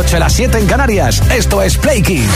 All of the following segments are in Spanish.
8, las 7 en Canarias. Esto es Play King.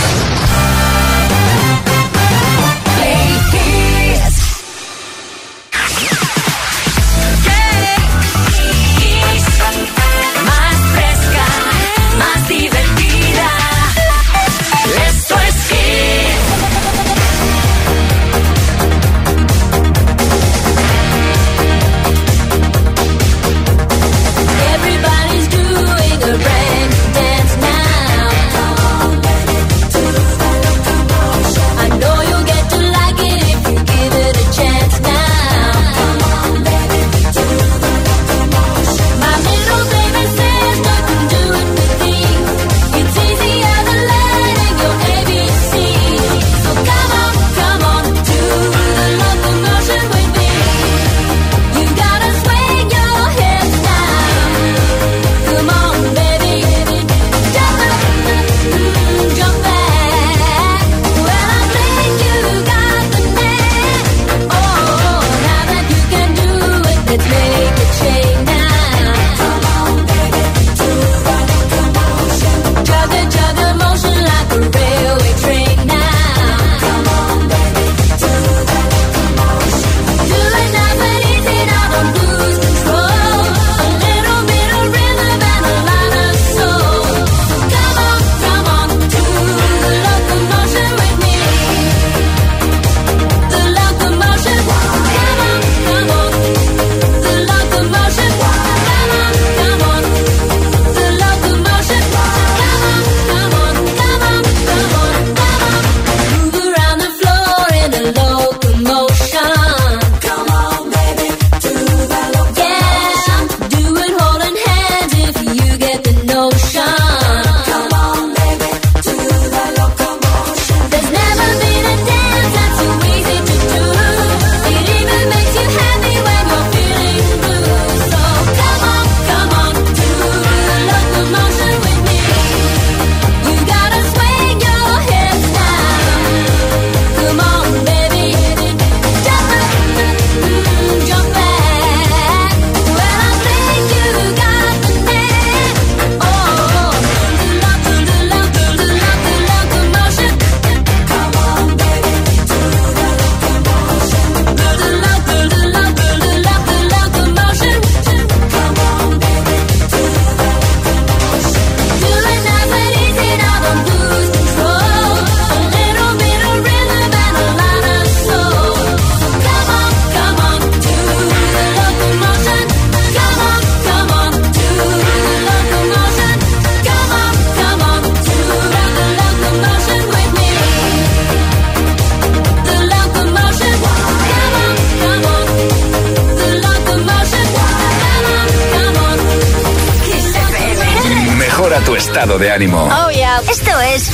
Oh, yeah. Esto es.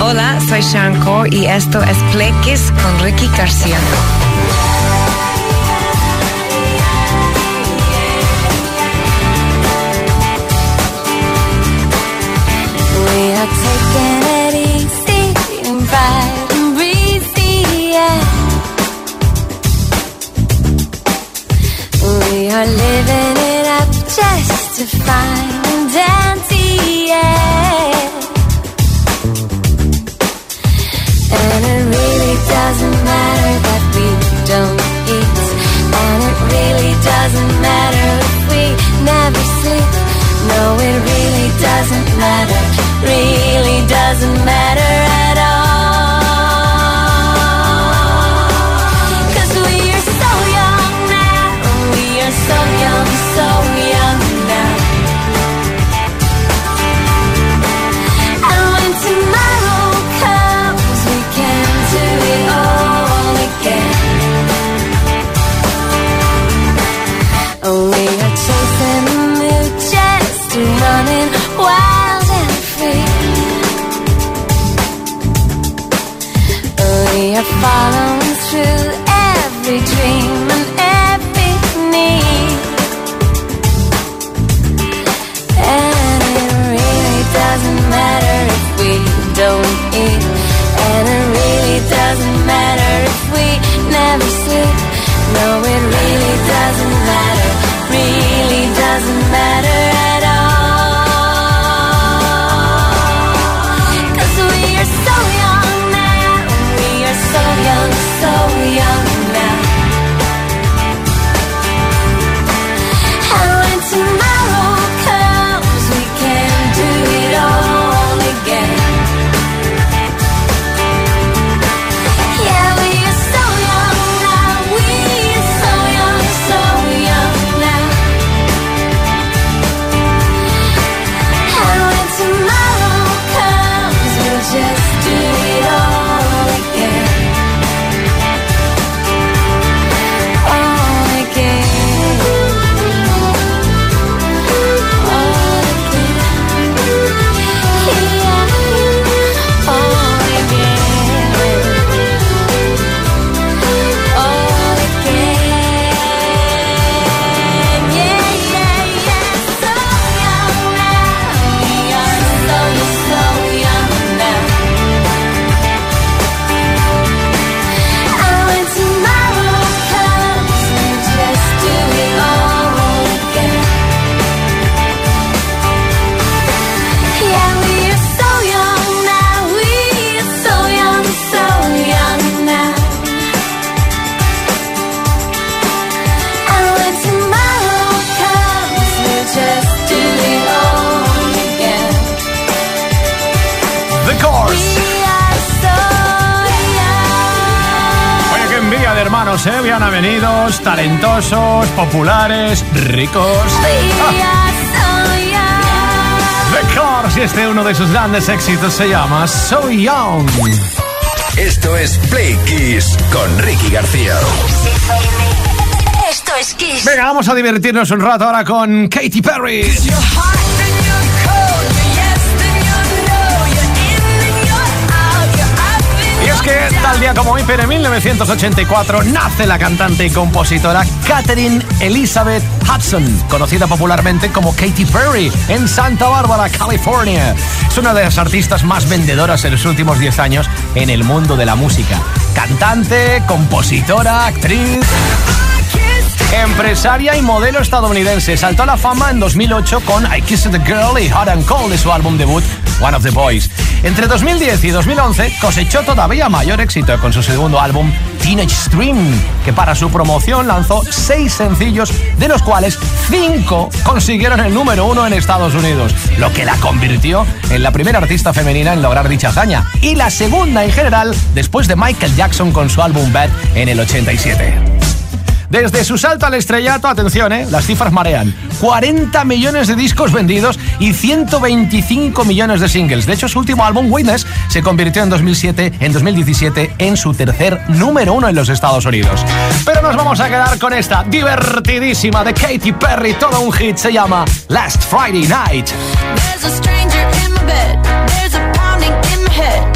Hola, soy Shanko y esto es Pleques con Ricky García. Avenidos, talentosos, populares, ricos. The Cars y este uno de sus grandes éxitos se llama So Young. Esto es Play Kiss con Ricky García. Esto es Kiss. Venga, vamos a divertirnos un rato ahora con Katy Perry. Que tal día como hoy, pero en 1984, nace la cantante y compositora Katherine Elizabeth Hudson, conocida popularmente como Katy Perry, en Santa Bárbara, California. Es una de las artistas más vendedoras en los últimos 10 años en el mundo de la música. Cantante, compositora, actriz... Empresaria y modelo estadounidense. Saltó a la fama en 2008 con I Kissed the Girl y Hot and Cold de su álbum debut One of the Boys. Entre 2010 y 2011 cosechó todavía mayor éxito con su segundo álbum Teenage Stream, que para su promoción lanzó seis sencillos, de los cuales cinco consiguieron el número uno en Estados Unidos, lo que la convirtió en la primera artista femenina en lograr dicha hazaña y la segunda en general después de Michael Jackson con su álbum Bad en el 87. Desde su salto al estrellato, atención, ¿eh? las cifras marean. 40 millones de discos vendidos y 125 millones de singles. De hecho, su último álbum, Witness, se convirtió en 2007, en 2017 en su tercer número uno en los Estados Unidos. Pero nos vamos a quedar con esta divertidísima de Katy Perry, todo un hit, se llama Last Friday Night. There's a stranger in my bed. There's a pounding in my head.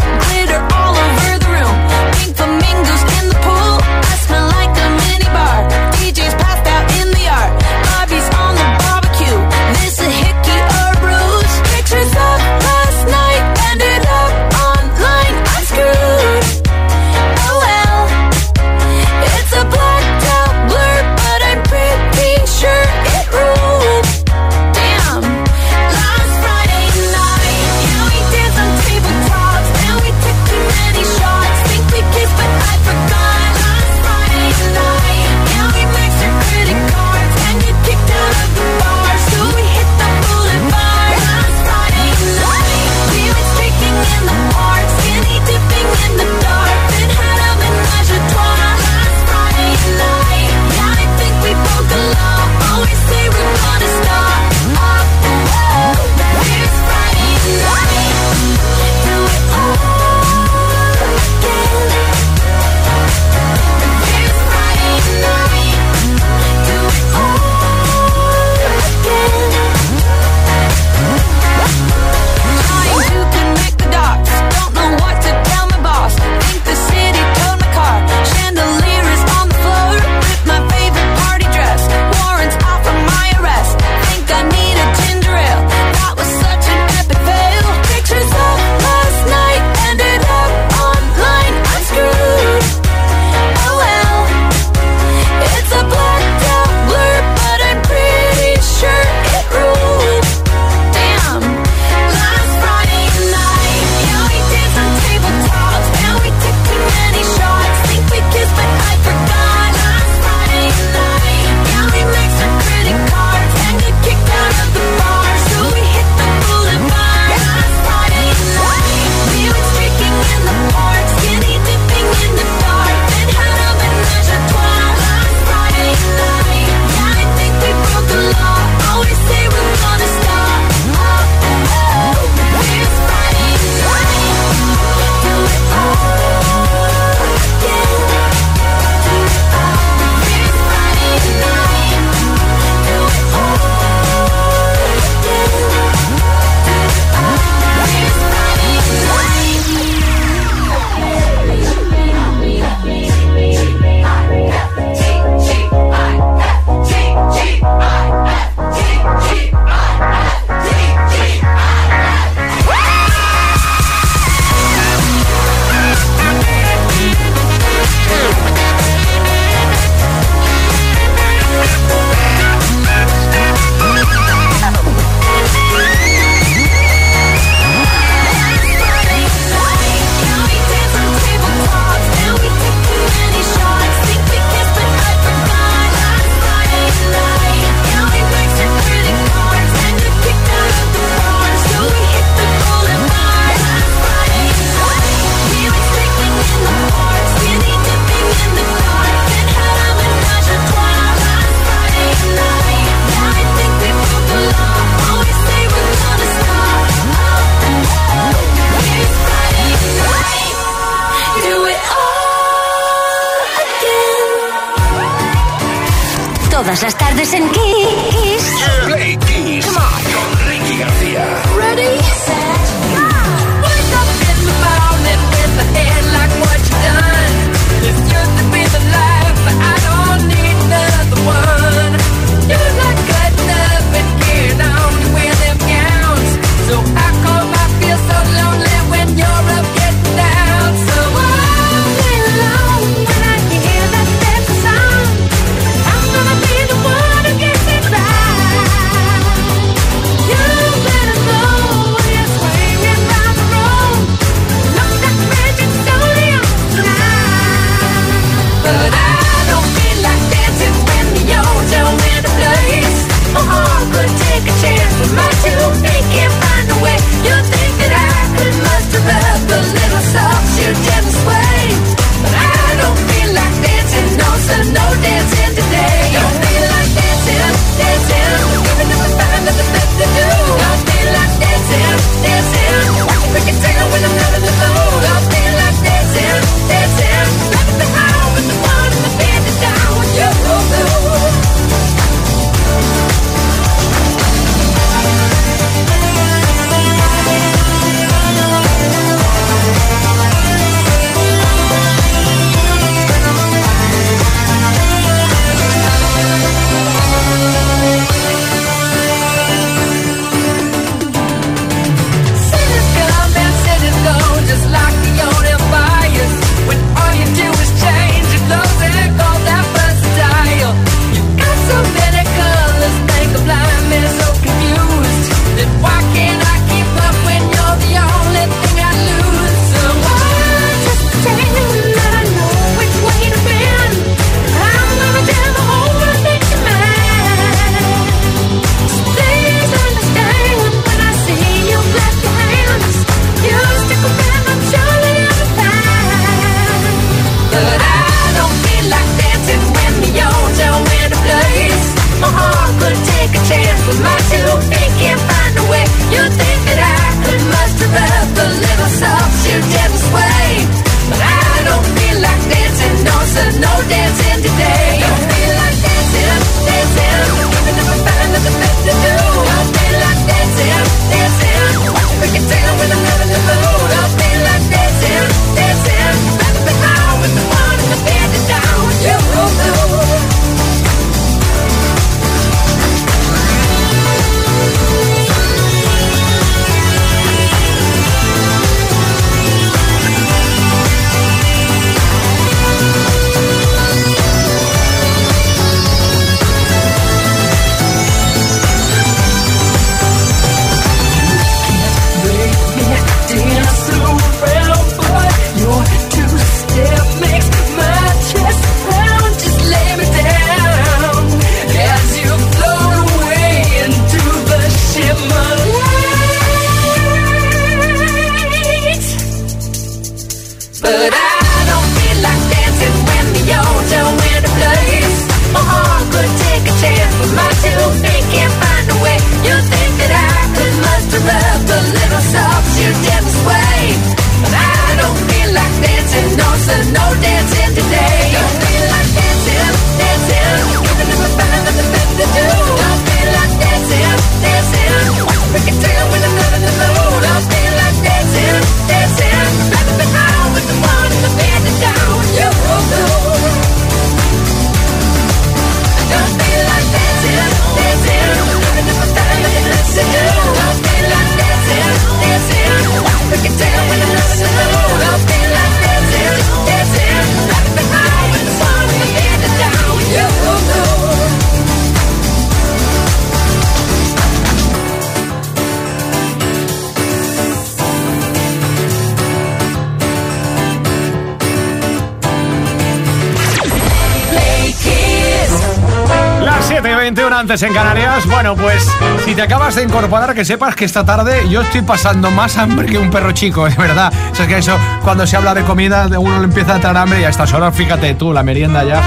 antes en Canarias. Bueno, pues si te acabas de incorporar, que sepas que esta tarde yo estoy pasando más hambre que un perro chico, de verdad. O sea, es que eso, cuando se habla de comida, uno le empieza a dar hambre y a estas horas, fíjate tú, la merienda ya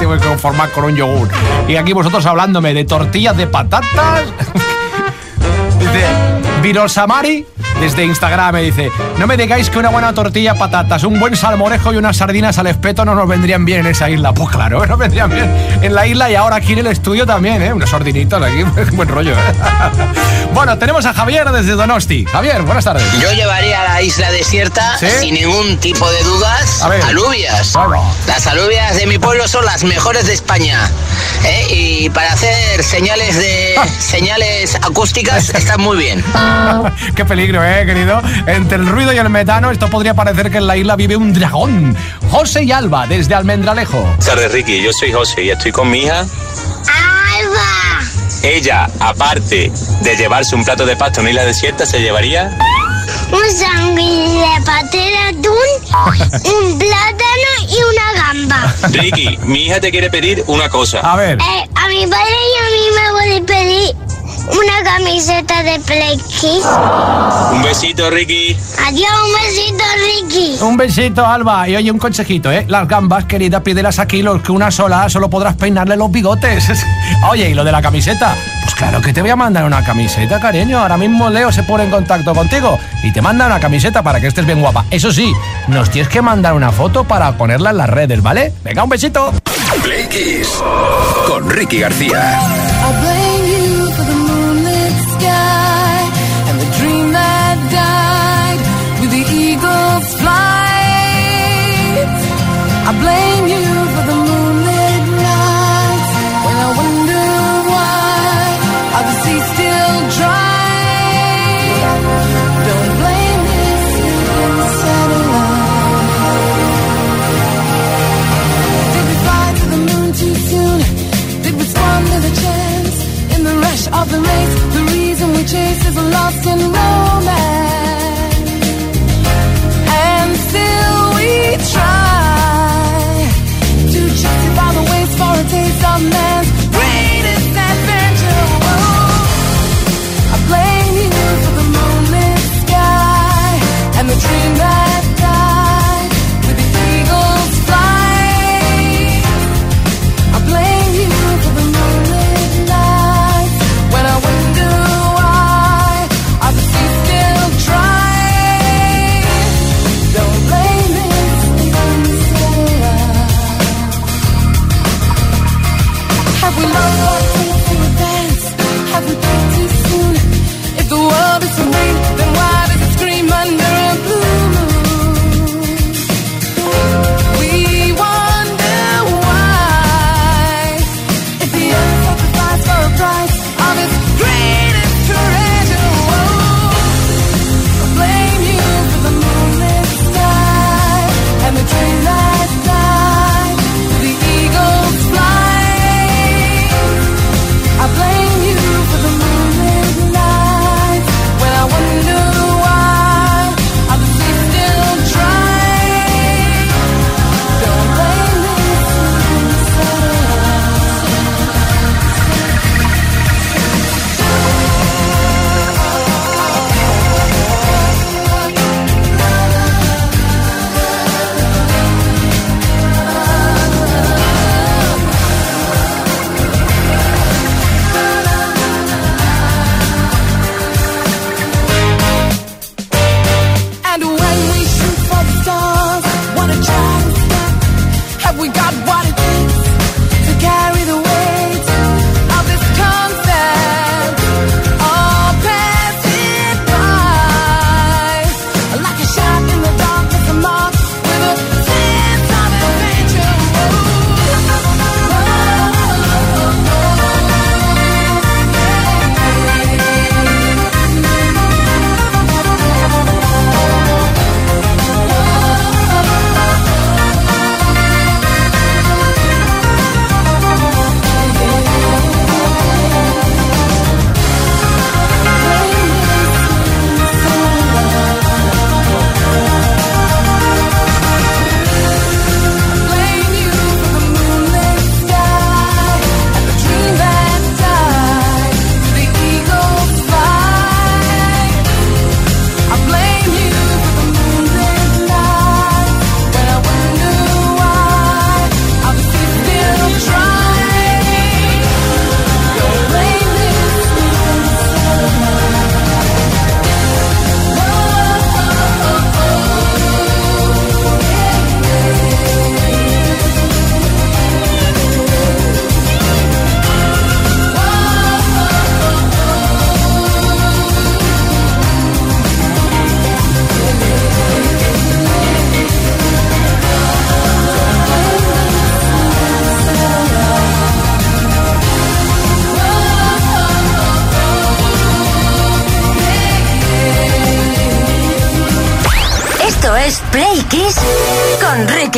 te voy a conformar con un yogur. Y aquí vosotros hablándome de tortillas de patatas. Dice, Virosamari desde Instagram me dice, no me digáis que una buena tortilla patatas, un buen salmorejo y unas sardinas al espeto no nos vendrían bien en esa isla. Pues claro, nos vendrían bien en la isla y ahora aquí en el estudio también, ¿eh? Unos sardinitos aquí, buen rollo. ¿eh? bueno, tenemos a Javier desde Donosti. Javier, buenas tardes. Yo llevaría a la isla desierta ¿Sí? sin ningún tipo de dudas alubias. Claro. Las alubias de mi pueblo son las mejores de España. ¿eh? Y para hacer señales de Ah. señales acústicas están muy bien. Qué peligro, eh, querido. Entre el ruido y el metano, esto podría parecer que en la isla vive un dragón. José y Alba, desde Almendralejo. Buenas tardes, Ricky. Yo soy José y estoy con mi hija. ¡Alba! Ella, aparte de llevarse un plato de pasta a una isla desierta, se llevaría. Un sándwich de paté de atún, un plátano y una gamba. Ricky, mi hija te quiere pedir una cosa. A ver. Eh, a mi padre y a mí me voy a pedir una camiseta de Play. Un besito, Ricky. Adiós, un besito, Ricky. Un besito, Alba. Y oye, un consejito, ¿eh? Las gambas, querida, pídelas aquí, los que una sola solo podrás peinarle los bigotes. Oye, ¿y lo de la camiseta? Pues claro que te voy a mandar una camiseta, cariño. Ahora mismo Leo se pone en contacto contigo y te manda una camiseta para que estés bien guapa. Eso sí, nos tienes que mandar una foto para ponerla en las redes, ¿vale? Venga, un besito. Play Kiss con Ricky García. Is lost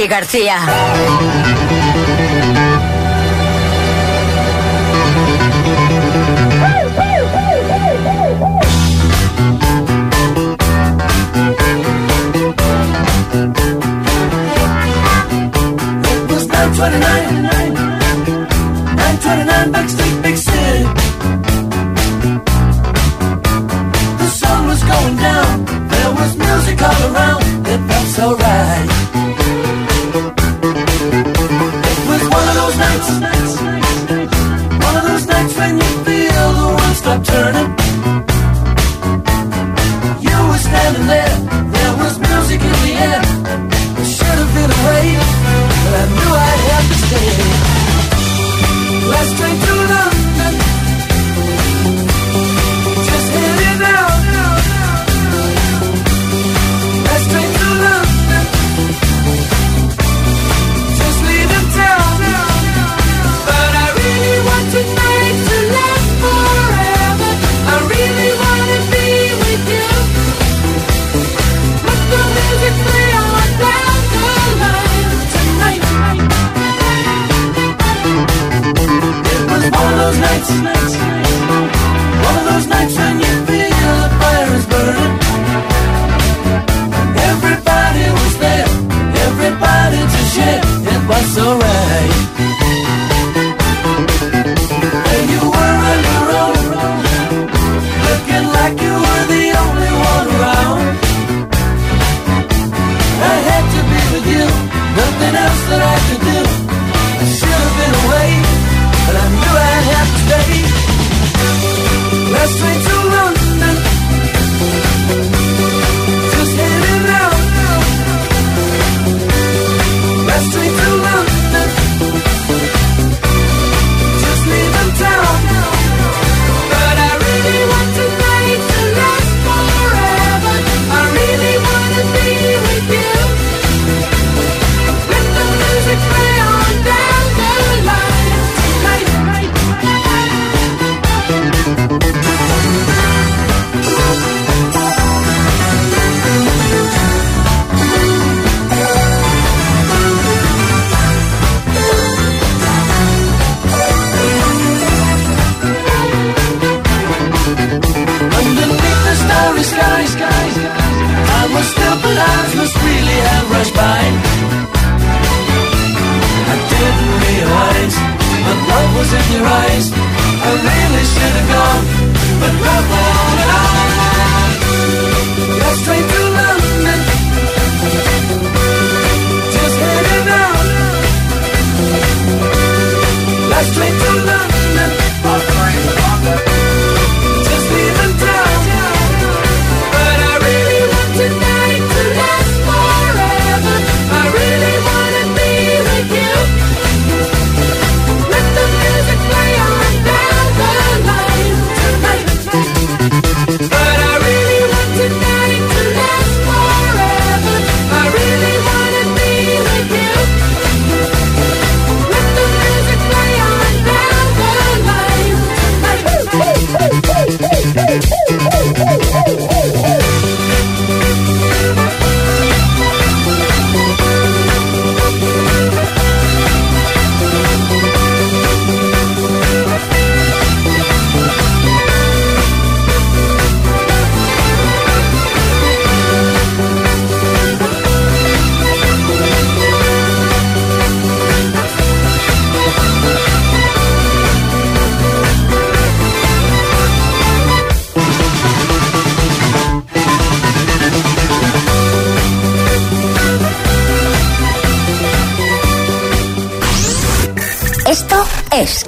García.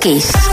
Kiss.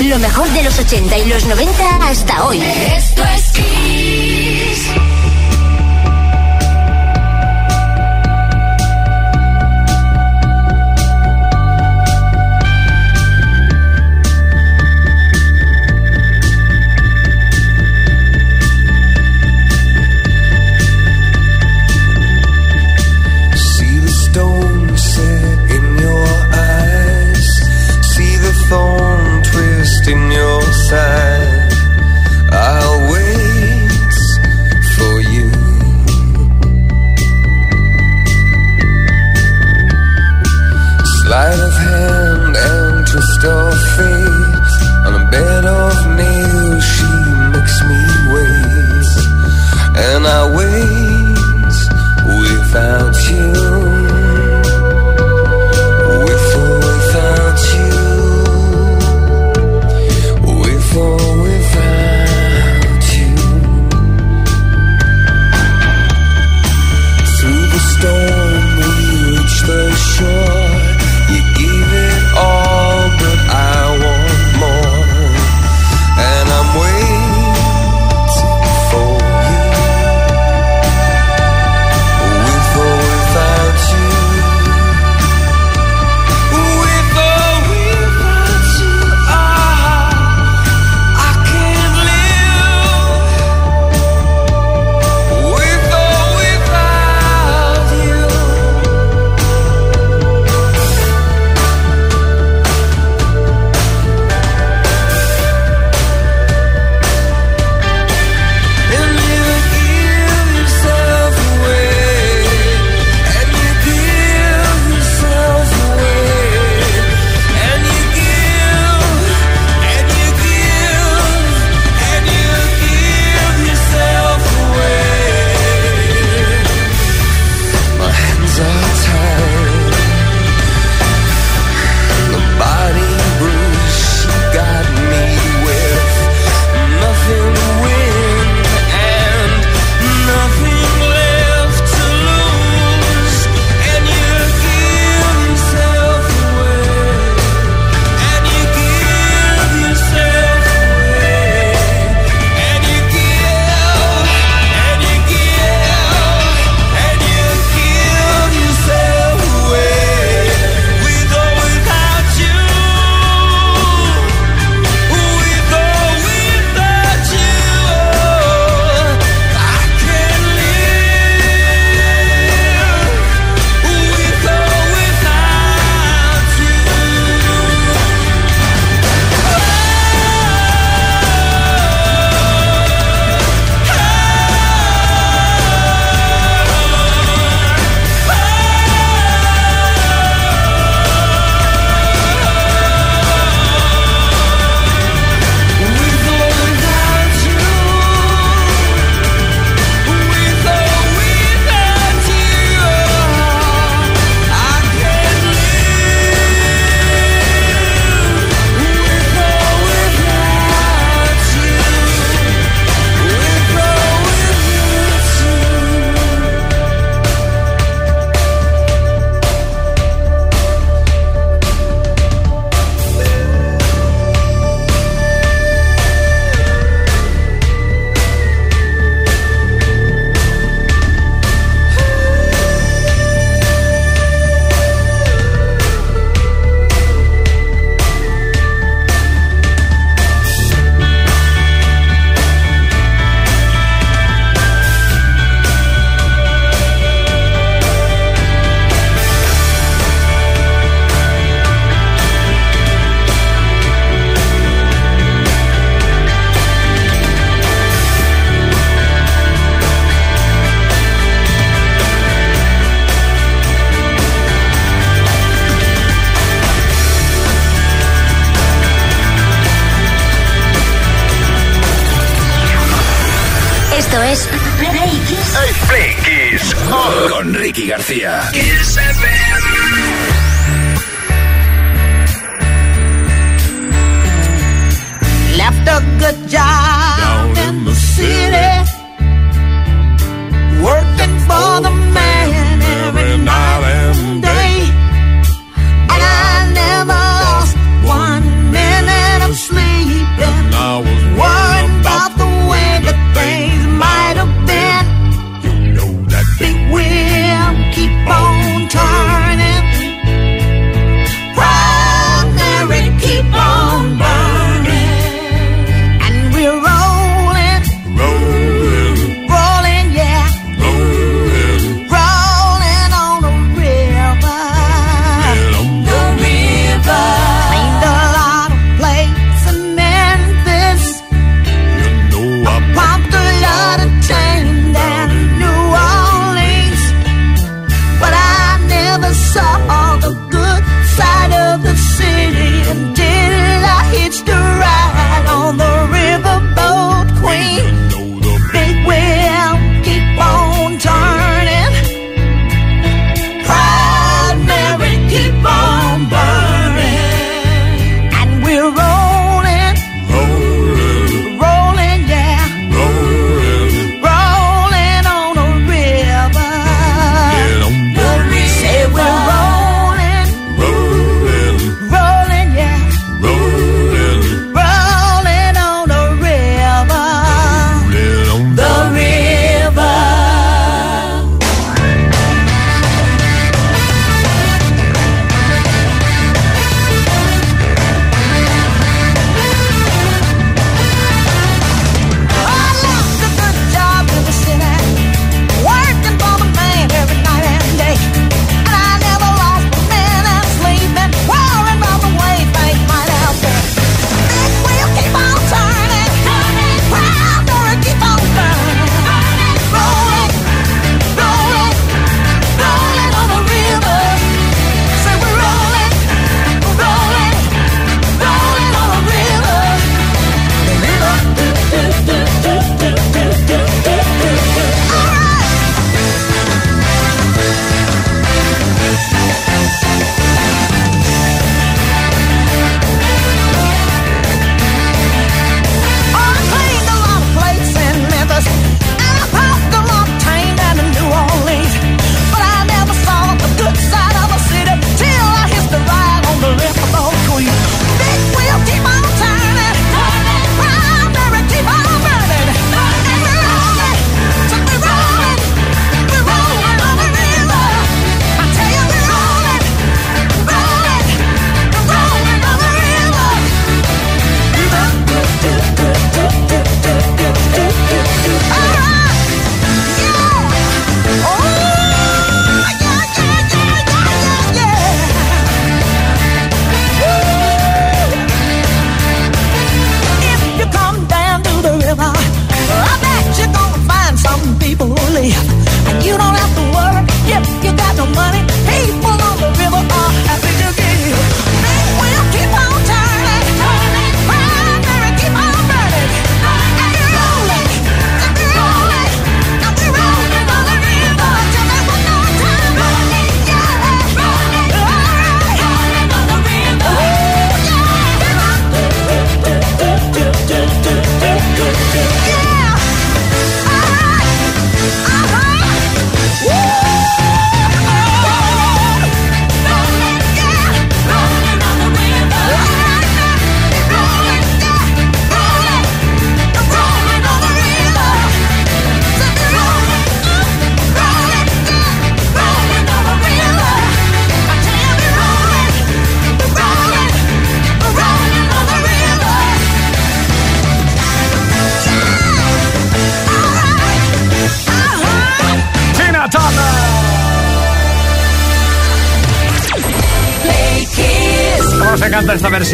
Lo mejor de los 80 y los 90 hasta hoy. Esto es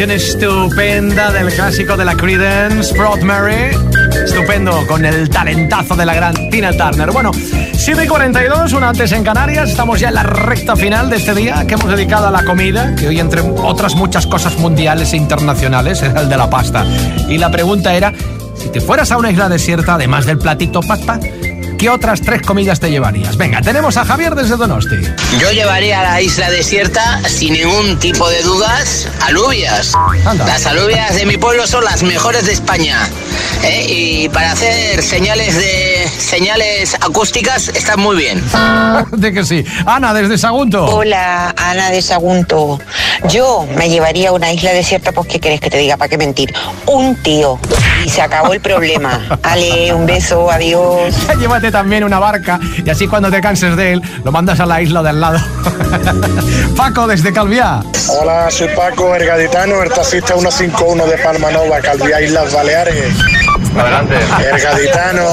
versión estupenda del clásico de la Credence, Mary. Estupendo, con el talentazo de la gran Tina Turner. Bueno, 7 y 42, una antes en Canarias. Estamos ya en la recta final de este día que hemos dedicado a la comida. Y hoy, entre otras muchas cosas mundiales e internacionales, es el de la pasta. Y la pregunta era: si te fueras a una isla desierta, además del platito pasta, ¿qué otras tres comidas te llevarías? Venga, tenemos a Javier desde Donosti. Yo llevaría a la isla desierta, sin ningún tipo de dudas, alubias. Anda. Las alubias de mi pueblo son las mejores de España. ¿eh? Y para hacer señales de señales acústicas están muy bien. de que sí. Ana, desde Sagunto. Hola, Ana de Sagunto. Yo me llevaría a una isla desierta, pues ¿qué querés que te diga? ¿Para qué mentir? Un tío. Y se acabó el problema. Ale, un beso, adiós. Llévate también una barca y así cuando te canses de él, lo mandas a la isla de al lado. Paco, desde Calviá. Hola, soy Paco, el gaditano, el taxista 151 de Palma Nova, Calviá, Islas Baleares. Adelante. El gaditano.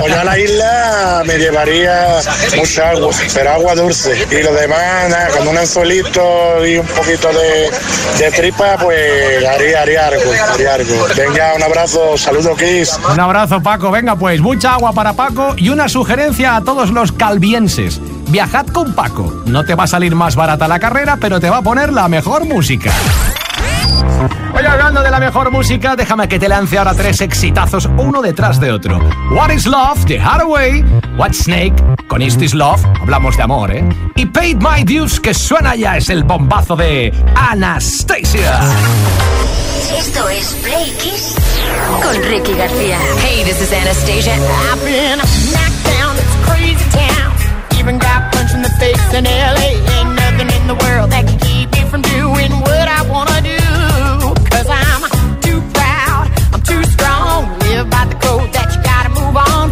Pues yo a la isla me llevaría mucha agua, pero agua dulce. Y lo demás, nada, con un anzuelito y un poquito de, de tripa, pues haría, haría algo, haría algo. Venga, un abrazo, saludo Kiss. Un abrazo, Paco. Venga, pues, mucha agua para Paco y una sugerencia a todos los calvienses. Viajad con Paco. No te va a salir más barata la carrera, pero te va a poner la mejor música. Oye, hablando de la mejor música, déjame que te lance ahora tres exitazos uno detrás de otro. What is Love, de Hathaway. What Snake, con Is This Love, hablamos de amor, ¿eh? Y Paid My Dues, que suena ya, es el bombazo de Anastasia. Esto es Play Kiss con Ricky García. Hey, this is Anastasia. I've been knocked down, it's crazy town. Even got punched in the face in LA. Ain't nothing in the world that can keep me from doing what I move on.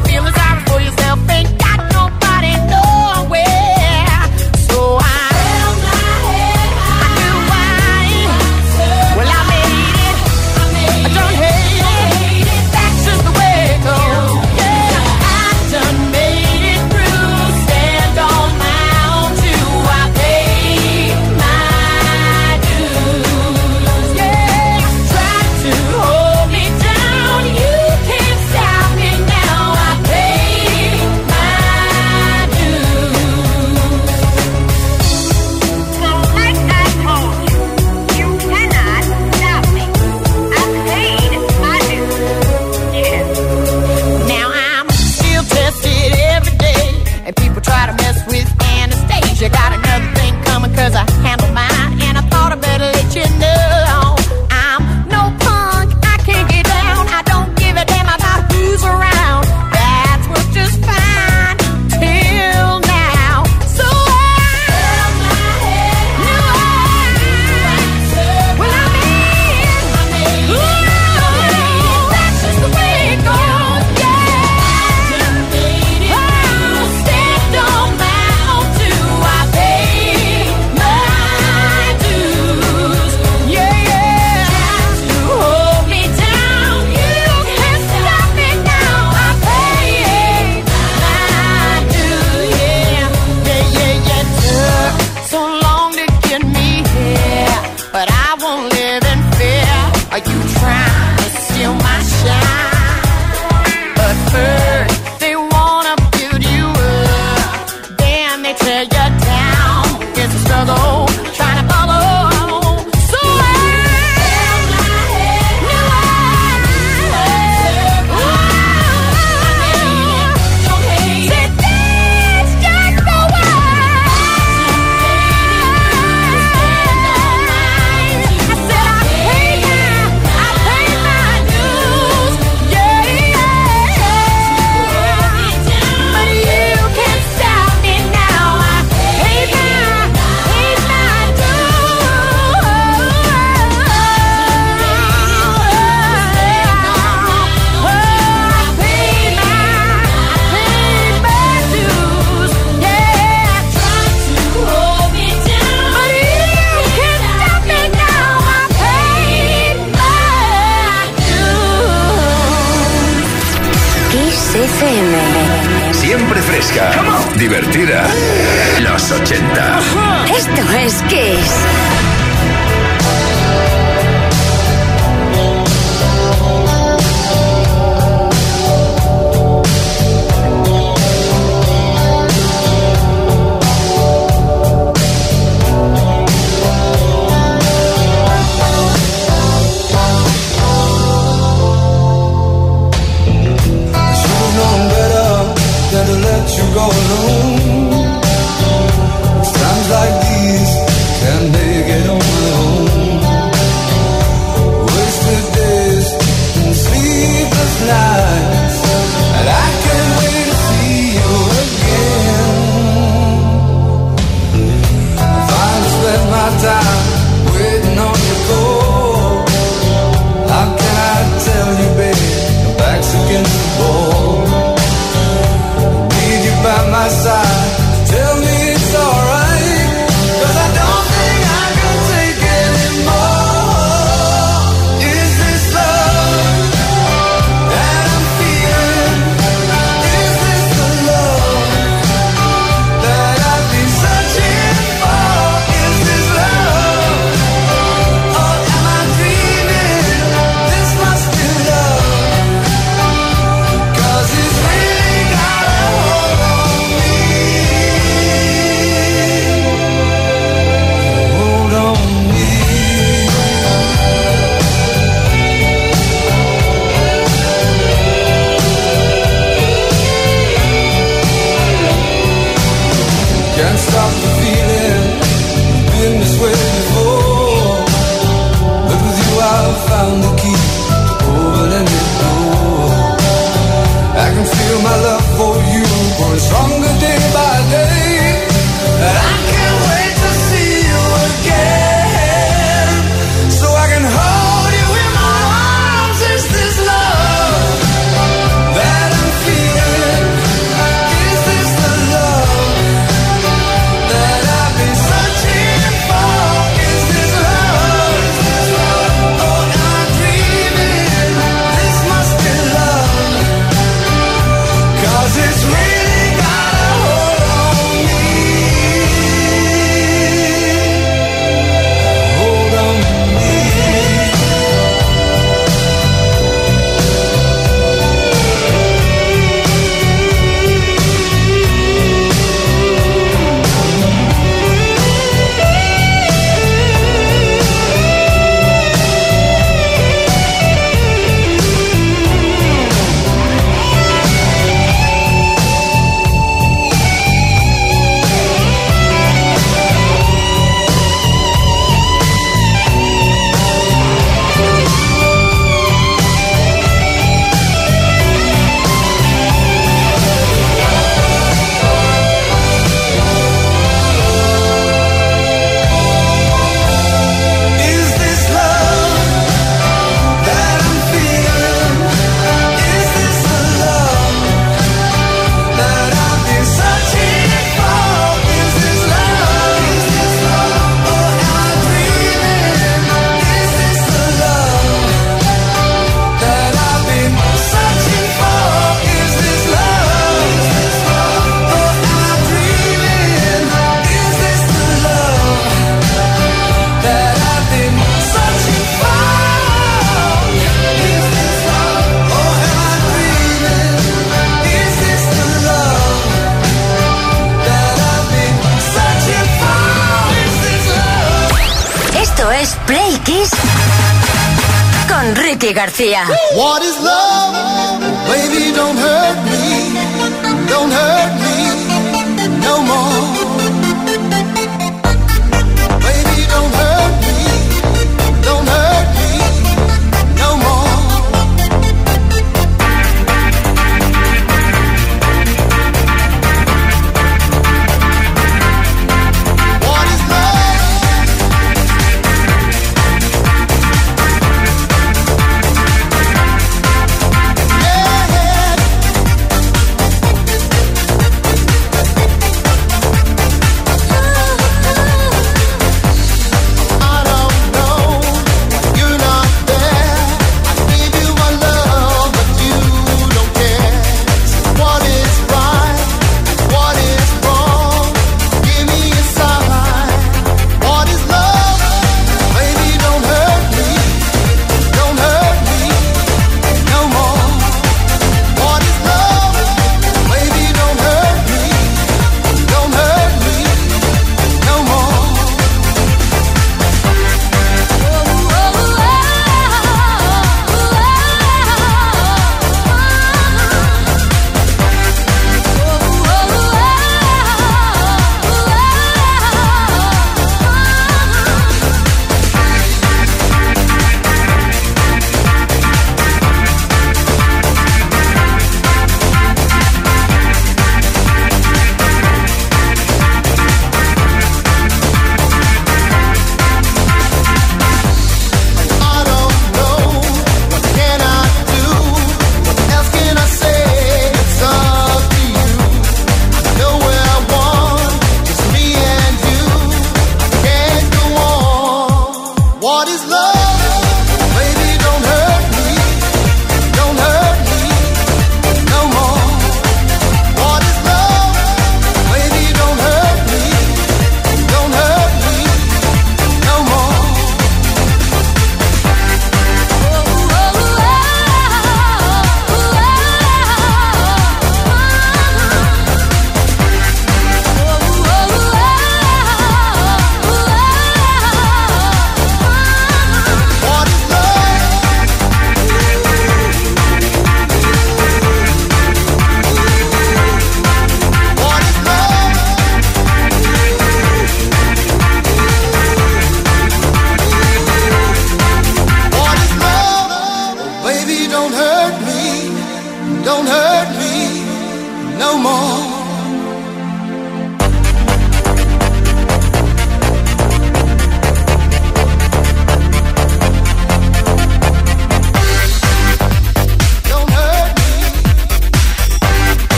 What is love.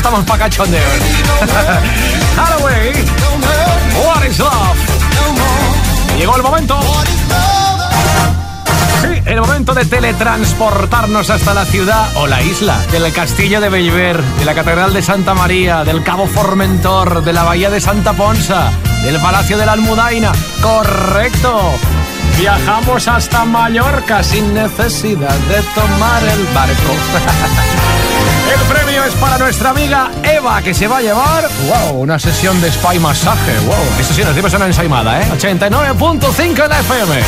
estamos pa' cachondeos. Halloween, What is Love? Llegó el momento. Sí, el momento de teletransportarnos hasta la ciudad o la isla, del castillo de Belver, de la catedral de Santa María, del Cabo Formentor, de la bahía de Santa Ponsa, del Palacio de la Almudaina. Correcto. Viajamos hasta Mallorca sin necesidad de tomar el barco. El premio es para nuestra amiga Eva, que se va a llevar, wow, una sesión de spa y masaje. Wow, eso sí, nos dimos una ensaimada, ¿eh? 89.5 en la FM.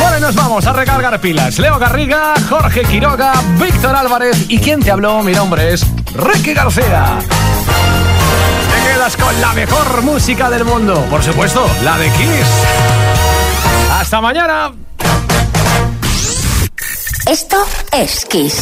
Bueno, nos vamos a recargar pilas. Leo Garriga, Jorge Quiroga, Víctor Álvarez y quien te habló, mi nombre es Ricky García. Te quedas con la mejor música del mundo, por supuesto, la de Kiss. Hasta mañana. Esto es Kiss.